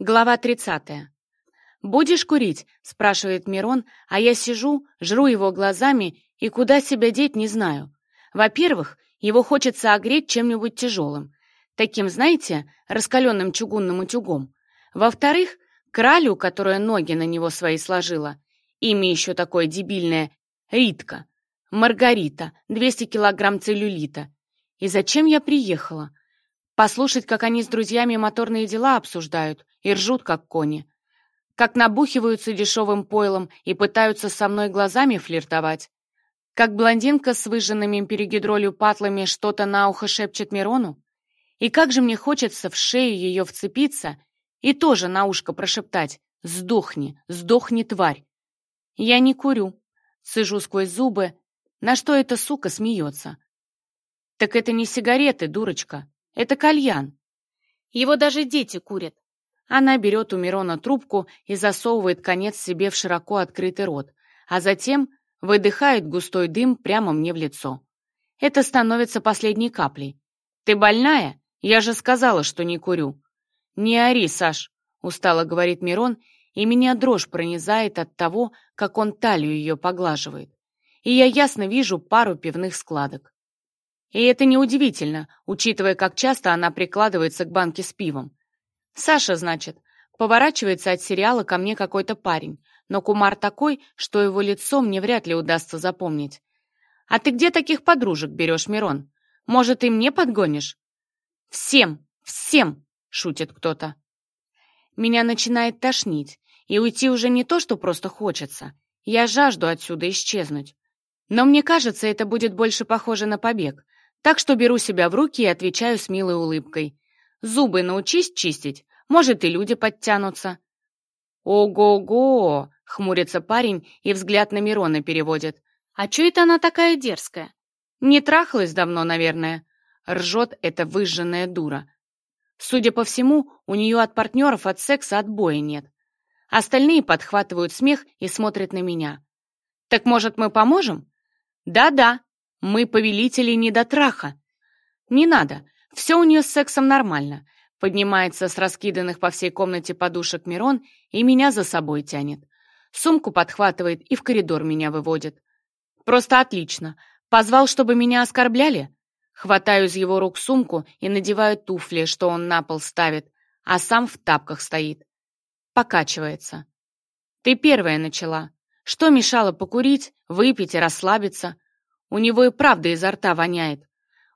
Глава 30. «Будешь курить?» — спрашивает Мирон, а я сижу, жру его глазами и куда себя деть не знаю. Во-первых, его хочется огреть чем-нибудь тяжелым. Таким, знаете, раскаленным чугунным утюгом. Во-вторых, кралю, которая ноги на него свои сложила. Имя еще такое дебильное — Ритка. Маргарита, 200 килограмм целлюлита. И зачем я приехала? Послушать, как они с друзьями моторные дела обсуждают и ржут, как кони. Как набухиваются дешевым пойлом и пытаются со мной глазами флиртовать. Как блондинка с выжженными перегидролью патлами что-то на ухо шепчет Мирону. И как же мне хочется в шею ее вцепиться и тоже на ушко прошептать «Сдохни, сдохни, тварь!» Я не курю, сижу сквозь зубы, на что эта сука смеется. «Так это не сигареты, дурочка!» Это кальян. Его даже дети курят. Она берет у Мирона трубку и засовывает конец себе в широко открытый рот, а затем выдыхает густой дым прямо мне в лицо. Это становится последней каплей. «Ты больная? Я же сказала, что не курю». «Не ори, Саш», — устало говорит Мирон, и меня дрожь пронизает от того, как он талию ее поглаживает. И я ясно вижу пару пивных складок. И это неудивительно, учитывая, как часто она прикладывается к банке с пивом. «Саша, значит?» Поворачивается от сериала ко мне какой-то парень, но Кумар такой, что его лицо мне вряд ли удастся запомнить. «А ты где таких подружек берешь, Мирон? Может, и мне подгонишь?» «Всем! Всем!» — шутит кто-то. Меня начинает тошнить, и уйти уже не то, что просто хочется. Я жажду отсюда исчезнуть. Но мне кажется, это будет больше похоже на побег — так что беру себя в руки и отвечаю с милой улыбкой. Зубы научись чистить, может и люди подтянутся. «Ого-го!» — хмурится парень и взгляд на Мирона переводит. «А чё это она такая дерзкая? Не трахалась давно, наверное». Ржет эта выжженная дура. Судя по всему, у нее от партнеров от секса отбоя нет. Остальные подхватывают смех и смотрят на меня. «Так, может, мы поможем?» «Да-да», мы повелители не до траха. Не надо, все у нее с сексом нормально. Поднимается с раскиданных по всей комнате подушек Мирон и меня за собой тянет. Сумку подхватывает и в коридор меня выводит. Просто отлично. Позвал, чтобы меня оскорбляли? Хватаю из его рук сумку и надеваю туфли, что он на пол ставит, а сам в тапках стоит. Покачивается. Ты первая начала. Что мешало покурить, выпить и расслабиться? У него и правда изо рта воняет.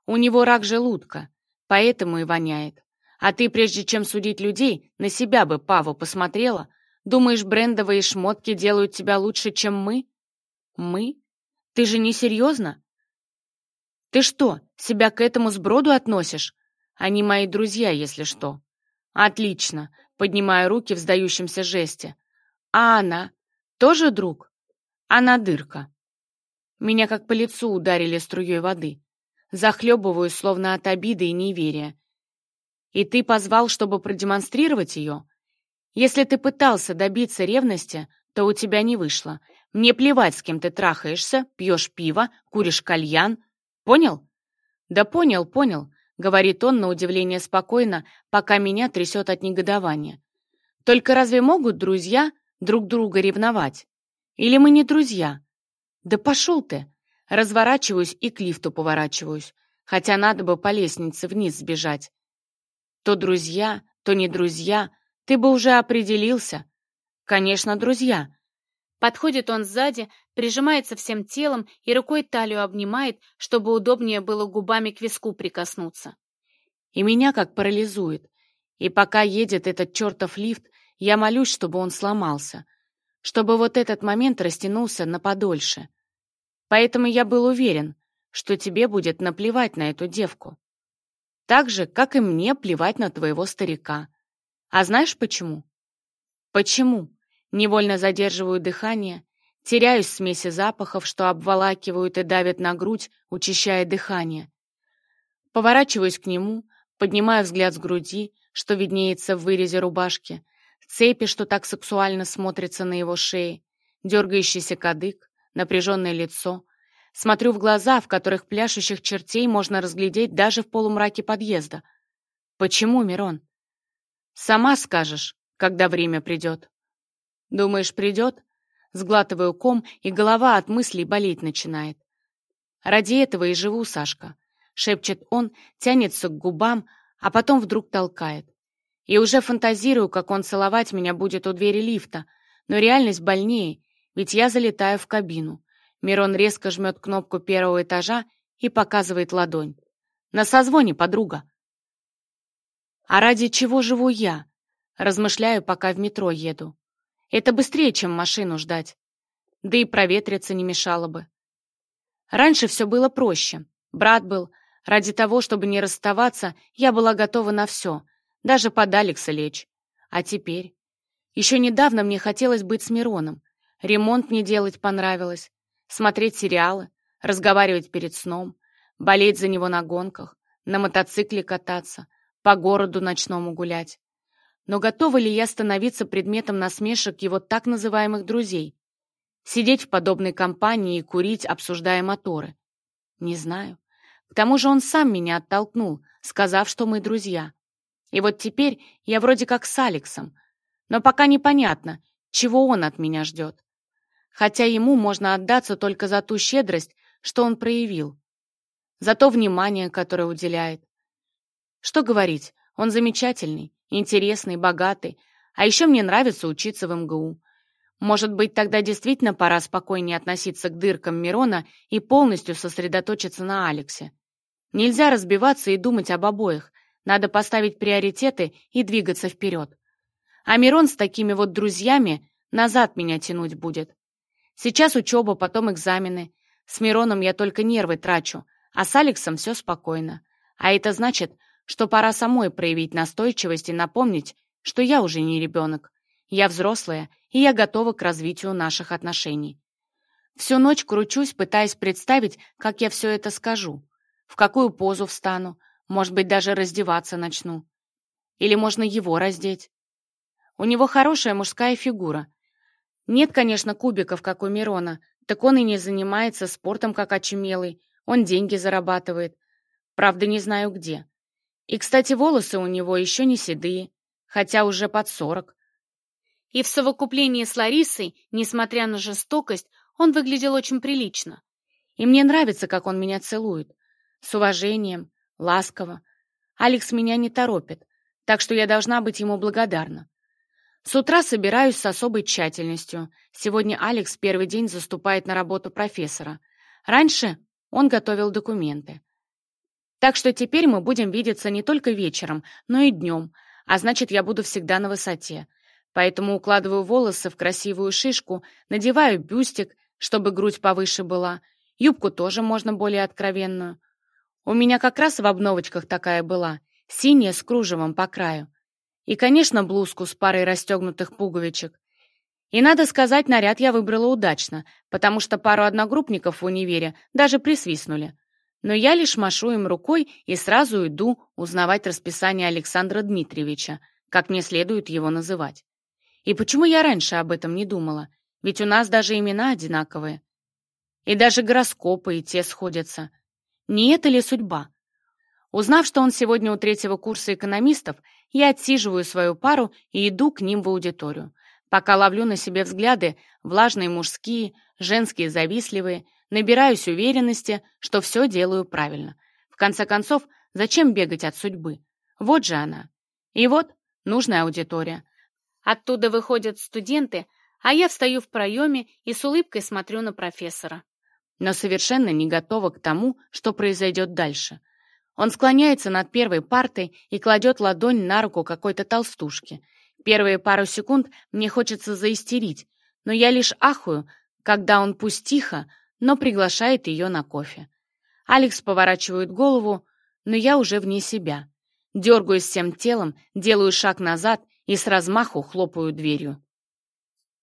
У него рак желудка, поэтому и воняет. А ты, прежде чем судить людей, на себя бы, Паву, посмотрела? Думаешь, брендовые шмотки делают тебя лучше, чем мы? Мы? Ты же не серьезно? Ты что, себя к этому сброду относишь? Они мои друзья, если что. Отлично, поднимая руки в сдающемся жесте. А она? Тоже друг? Она дырка. Меня как по лицу ударили струей воды. Захлебываюсь, словно от обиды и неверия. И ты позвал, чтобы продемонстрировать ее? Если ты пытался добиться ревности, то у тебя не вышло. Мне плевать, с кем ты трахаешься, пьешь пиво, куришь кальян. Понял? Да понял, понял, говорит он на удивление спокойно, пока меня трясет от негодования. Только разве могут друзья друг друга ревновать? Или мы не друзья? «Да пошел ты!» Разворачиваюсь и к лифту поворачиваюсь, хотя надо бы по лестнице вниз сбежать. То друзья, то не друзья, ты бы уже определился. Конечно, друзья. Подходит он сзади, прижимается всем телом и рукой талию обнимает, чтобы удобнее было губами к виску прикоснуться. И меня как парализует. И пока едет этот чертов лифт, я молюсь, чтобы он сломался — чтобы вот этот момент растянулся на подольше. Поэтому я был уверен, что тебе будет наплевать на эту девку. Так же, как и мне плевать на твоего старика. А знаешь почему? Почему? Невольно задерживаю дыхание, теряюсь в смеси запахов, что обволакивают и давят на грудь, учащая дыхание. Поворачиваюсь к нему, поднимаю взгляд с груди, что виднеется в вырезе рубашки, цепи, что так сексуально смотрятся на его шее, дергающийся кадык, напряженное лицо. Смотрю в глаза, в которых пляшущих чертей можно разглядеть даже в полумраке подъезда. Почему, Мирон? Сама скажешь, когда время придет. Думаешь, придет? Сглатываю ком, и голова от мыслей болеть начинает. Ради этого и живу, Сашка. Шепчет он, тянется к губам, а потом вдруг толкает. И уже фантазирую, как он целовать меня будет у двери лифта, но реальность больнее, ведь я залетаю в кабину. Мирон резко жмет кнопку первого этажа и показывает ладонь. На созвоне, подруга. А ради чего живу я? Размышляю, пока в метро еду. Это быстрее, чем машину ждать. Да и проветриться не мешало бы. Раньше все было проще. Брат был. Ради того, чтобы не расставаться, я была готова на все. Даже подаликса лечь. А теперь? Еще недавно мне хотелось быть с Мироном. Ремонт мне делать понравилось. Смотреть сериалы, разговаривать перед сном, болеть за него на гонках, на мотоцикле кататься, по городу ночному гулять. Но готова ли я становиться предметом насмешек его так называемых друзей? Сидеть в подобной компании и курить, обсуждая моторы? Не знаю. К тому же он сам меня оттолкнул, сказав, что мы друзья. И вот теперь я вроде как с Алексом, но пока непонятно, чего он от меня ждет. Хотя ему можно отдаться только за ту щедрость, что он проявил, за то внимание, которое уделяет. Что говорить, он замечательный, интересный, богатый, а еще мне нравится учиться в МГУ. Может быть, тогда действительно пора спокойнее относиться к дыркам Мирона и полностью сосредоточиться на Алексе. Нельзя разбиваться и думать об обоих. Надо поставить приоритеты и двигаться вперед. А Мирон с такими вот друзьями назад меня тянуть будет. Сейчас учеба, потом экзамены. С Мироном я только нервы трачу, а с Алексом все спокойно. А это значит, что пора самой проявить настойчивость и напомнить, что я уже не ребенок. Я взрослая, и я готова к развитию наших отношений. Всю ночь кручусь, пытаясь представить, как я все это скажу, в какую позу встану, может быть, даже раздеваться начну. Или можно его раздеть. У него хорошая мужская фигура. Нет, конечно, кубиков, как у Мирона, так он и не занимается спортом, как очумелый. Он деньги зарабатывает. Правда, не знаю где. И, кстати, волосы у него еще не седые, хотя уже под сорок. И в совокуплении с Ларисой, несмотря на жестокость, он выглядел очень прилично. И мне нравится, как он меня целует. С уважением, ласково. Алекс меня не торопит, так что я должна быть ему благодарна. С утра собираюсь с особой тщательностью. Сегодня Алекс первый день заступает на работу профессора. Раньше он готовил документы. Так что теперь мы будем видеться не только вечером, но и днем, а значит, я буду всегда на высоте. Поэтому укладываю волосы в красивую шишку, надеваю бюстик, чтобы грудь повыше была, юбку тоже можно более откровенную. У меня как раз в обновочках такая была, синяя с кружевом по краю. И, конечно, блузку с парой расстегнутых пуговичек. И, надо сказать, наряд я выбрала удачно, потому что пару одногруппников в универе даже присвистнули. Но я лишь машу им рукой и сразу иду узнавать расписание Александра Дмитриевича, как мне следует его называть. И почему я раньше об этом не думала? Ведь у нас даже имена одинаковые. И даже гороскопы и те сходятся — не это ли судьба? Узнав, что он сегодня у третьего курса экономистов, я отсиживаю свою пару и иду к ним в аудиторию. Пока ловлю на себе взгляды, влажные мужские, женские завистливые, набираюсь уверенности, что все делаю правильно. В конце концов, зачем бегать от судьбы? Вот же она. И вот нужная аудитория. Оттуда выходят студенты, а я встаю в проеме и с улыбкой смотрю на профессора. Но совершенно не готова к тому, что произойдет дальше. Он склоняется над первой партой и кладет ладонь на руку какой-то толстушки. Первые пару секунд мне хочется заистерить, но я лишь ахую, когда он пусть тихо, но приглашает ее на кофе. Алекс поворачивает голову, но я уже вне себя. Дергаюсь всем телом, делаю шаг назад и с размаху хлопаю дверью.